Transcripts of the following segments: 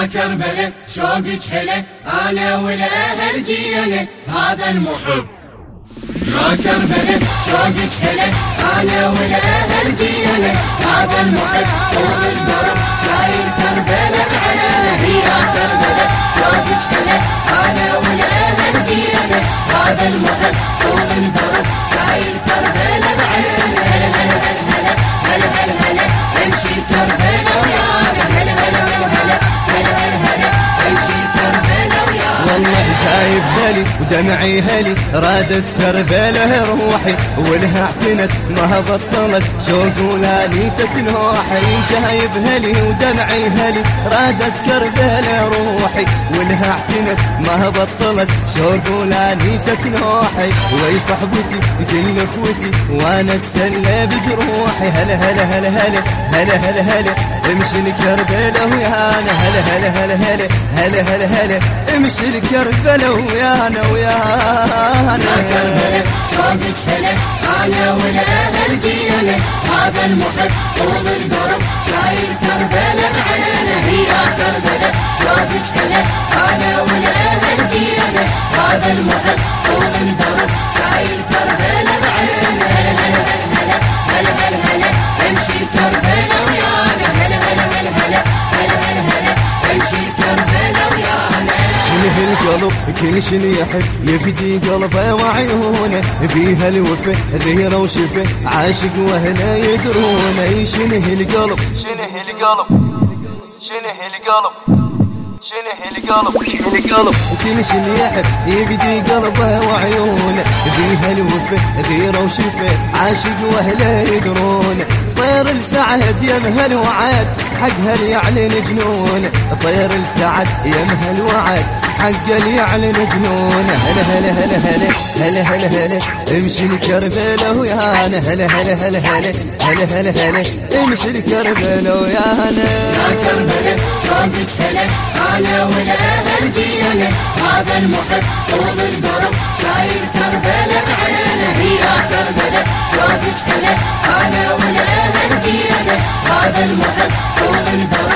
يا كربلة شوقك حلة أنا والأهل جينا هذا المحب يا كربلة شوقك حلة أنا والأهل جينا هذا المحب طول الدرب شايل كربلة بعلانه يا كربلة شوقك حلة أنا والأهل جينا هذا المحب طول الدرب بالي ودمعي هلي رادت كربلة روحي ولها اعتنت ما بطلت شوق ولا نست نوحي جايب هلي ودمعي هلي رادت كربلة روحي ولها اعتنت ما بطلت شوق ولا نست نوحي وي صحبتي كل اخوتي وأنا السله بجروحي هلا هلا هلا هلا هلا هلا هلا امشي الكربله ويانا هلا هلا هلا هلا هلا هلا هلا امشي الكربله ويانا ويانا يا كربلة شوقك حلة أنا والأهل جينا هذا المحب طول الدرب شايل كربلة بعينه شنه القلب كل شنو يحب؟ يفدي قلبه وعيونه بيها الوفا غيره وشفه عاشق واهله يدرونه شنه القلب شنه القلب شنه القلب شنه القلب شنه القلب كل شنو يحب. يفدي قلبه وعيونه بيها الوفا غيره وشفه عاشق واهله يدرونه طير السعد يمهل وعد حق هل يعلن جنونه طير السعد يمهل وعد حق اللي يعلن جنونه هلا هلا هلا هلا هلا هلا هلا امشي الكربله ويانا هلا هلا هلا هلا هلا هلا هلا امشي الكربله ويانا يا كربلة شوقك حلة أنا والأهل جينا هذا المحب طول الدرب شايل كربلة بعينه يا كربلة شوقك حلة أنا والأهل جينا هذا المحب طول الدرب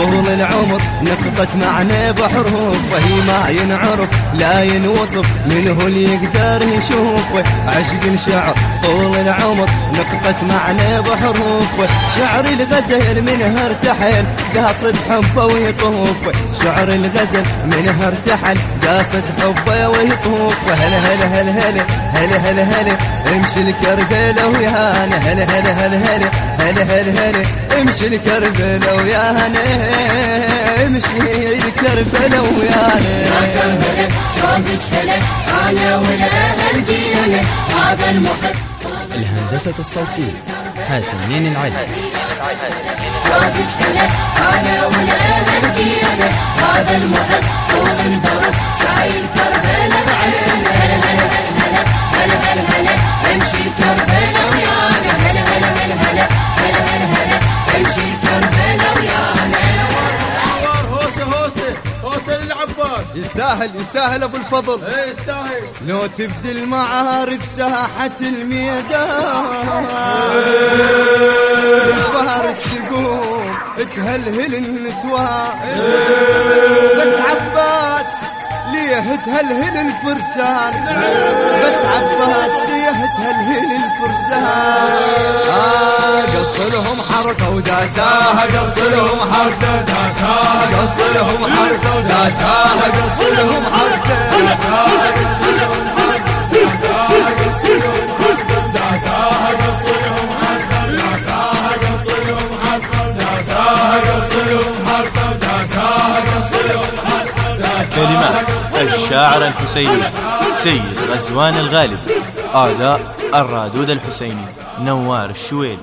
طول العمر نقطة معنى بحروفه هي ما ينعرف لا ينوصف من هو اللي يقدر يشوفه عشق الشعر طول العمر نقطة معنى بحروفه شعر الغزل منها ارتحل قاصد حبه ويطوف شعر الغزل منها ارتحل قاصد حبه ويطوف هلا هلا هلا هلا هلا هلا هلا امشي الكربله ويانا هلا هلا هلا هلا هلا هلا هلا امشي لكربلا ويا هني امشي لكربلا ويا هني يا كربلا شوقك حلو أنا والاهل جينا هذا المحب الهندسة الصوتية حاسم مين العلي. شوقك حلو أنا والاهل جينا هذا المحب طول البرد شايل يستاهل يستاهل أبو الفضل. إيه يستاهل. لو تبدي المعارك ساحة الميدان الفارس تقوم تهلهل النسوان بس عباس ليه تهلهل الفرسان؟ بس عباس ليه تهلهل الفرسان؟ وداساها قصلهم حركة داساها قصلهم حركة وداساها قصلهم حركة داساها قصلهم حركة داساها قصلهم حركة داساها قصلهم حركة داساها قصلهم حركة داساها قصلهم حركة داساها قصلهم حركة كلمات الشاعر الحسيني سيد غزوان الغالب آداء الرادود الحسيني نوار الشويل